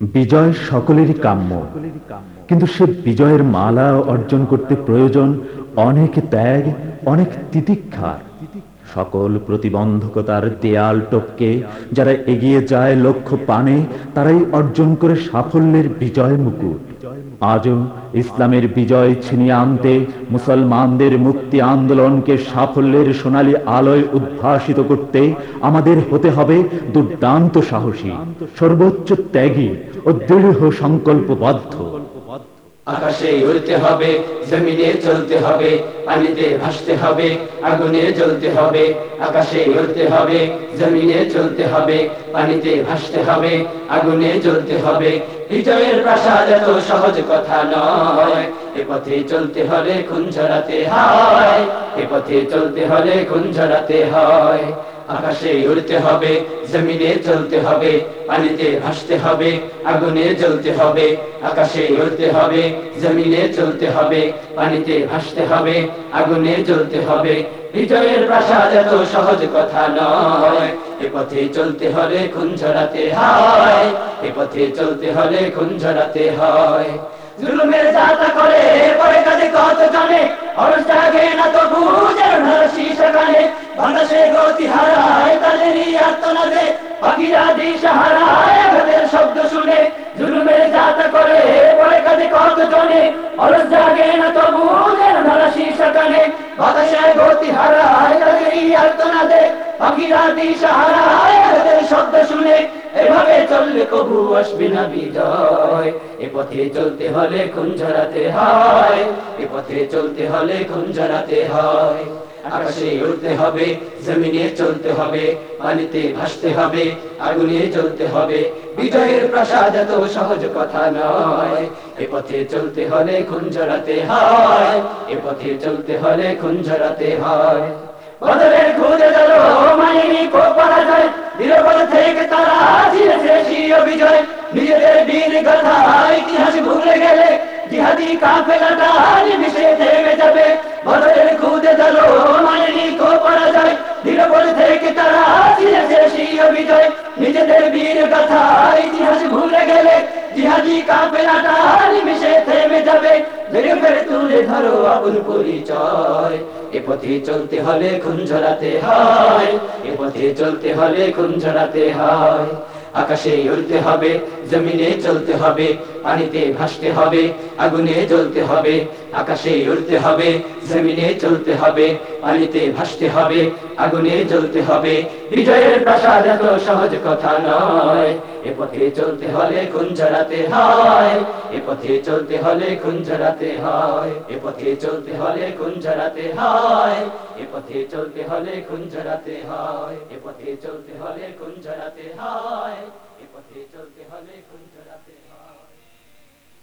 বিজয় সকলেরই কাম্য। কিন্তু সে বিজয়ের মালা অর্জন করতে প্রয়োজন অনেক ত্যাগ, অনেক তিতিক্ষার। সকল প্রতিবন্ধকতার দেয়াল টপকে, যারা এগিয়ে যায় লক্ষ্য পানে তারাই অর্জন করে সাফল্যের বিজয় মুকুট। আজও ইসলামের বিজয় ছিনিয়ে আনতে মুসলমানদের মুক্তি আন্দোলনকে সাফল্যের সোনালী আলোয় উদ্ভাসিত করতে আমাদের হতে হবে দুর্দান্ত সাহসী, সর্বোচ্চ ত্যাগী ও দৃঢ় সংকল্পবদ্ধ। আকাশে উড়তে হবে, জমিনে চলতে হবে, পানিতে ভাসতে হবে, আগুনে জ্বলতে হবে, আকাশে উড়তে হবে, জমিনে চলতে হবে, পানিতে ভাসতে হবে, আগুনে জ্বলতে হবে। বিজয়ের প্রাসাদ এত সহজ কথা নয়, এ পথে চলতে হলে খুন ঝরাতে হয়, এ পথে চলতে হলে খুন ঝরাতে হয়। আকাশে উড়তে হবে, জমিনে চলতে হবে, পানিতে ভাসতে হবে, আগুনে জ্বলতে হবে। আকাশে উড়তে হবে, জমিনে চলতে হবে, পানিতে ভাসতে হবে, আগুনে জ্বলতে হবে। বিজয়ের প্রাসাদ এত সহজ কথা নয়। এ পথে চলতে হলে খুন ঝরাতে হয়। এ পথে চলতে হলে খুন ঝরাতে হয়। জুলুমের করে, পরে কাজে কত পাখিরা দিশা হারায় তাদের শব্দ শুনে জুলুমের জাতা করে পরে কাজে কত জনে অলস জাগে না তো বুঝের ভারসি সেখানে বাতাসে গতি হারায় তাদেরই দে পাখিরা দিশা হারায় তাদের শব্দ শুনে এভাবে চললে কবু আসবে না বিজয়। এ পথে চলতে হলে খুন ঝরাতে হয়। এ পথে চলতে হলে খুন ঝরাতে হয়। আকাশে উড়তে হবে, জমিনে চলতে হবে, পানিতে ভাসতে হবে, আগুনে জ্বলতে হবে। বিজয়ের প্রাসাদ এত সহজ কথা নয়। এ পথে চলতে হলে খুন ঝরাতে হয়। এ পথে চলতে হলে খুন ঝরাতে হয়। বদলের খুঁজে থেকে তারা ছিঁড়েছে স্বীয় বিজয়। নিজেদের বীর গাথা ইতিহাস ভুলে গেলে জিহাদি কাফেলাটা নিমিশে থেমে যাবে। বদলের খুঁজে গেল মাইনি কো পরাজয় নিরাপদ থেকে তারা ছিঁড়েছে স্বীয় বিজয়। নিজেদের বীর গাথা ইতিহাস ভুলে গেলে জিহাদি কাফেলাটা নিমিশে থেমে যাবে। তুলে ধরো আপন পরিচয়। এ পথে চলতে হলে খুন ঝরাতে হয়। এ পথে চলতে হলে খুন ঝরাতে হয়। আকাশে উড়তে হবে, জমিনে চলতে হবে, পানিতে ভাসতে হবে। আগুনে জ্বলতে হবে, আকাশে উড়তে হবে, জমিনে চলতে হবে, পানিতে ভাসতে হবে, আগুনে জ্বলতে হবে। বিজয়ের প্রাসাদ এত সহজ কথা নয়, এ পথে চলতে হলে খুন ঝরাতে হয়, এ পথে চলতে হলে খুন ঝরাতে হয়, এ পথে চলতে হলে খুন ঝরাতে হয়, এ পথে চলতে হলে খুন ঝরাতে হয়, এ পথে চলতে হলে খুন ঝরাতে হয়।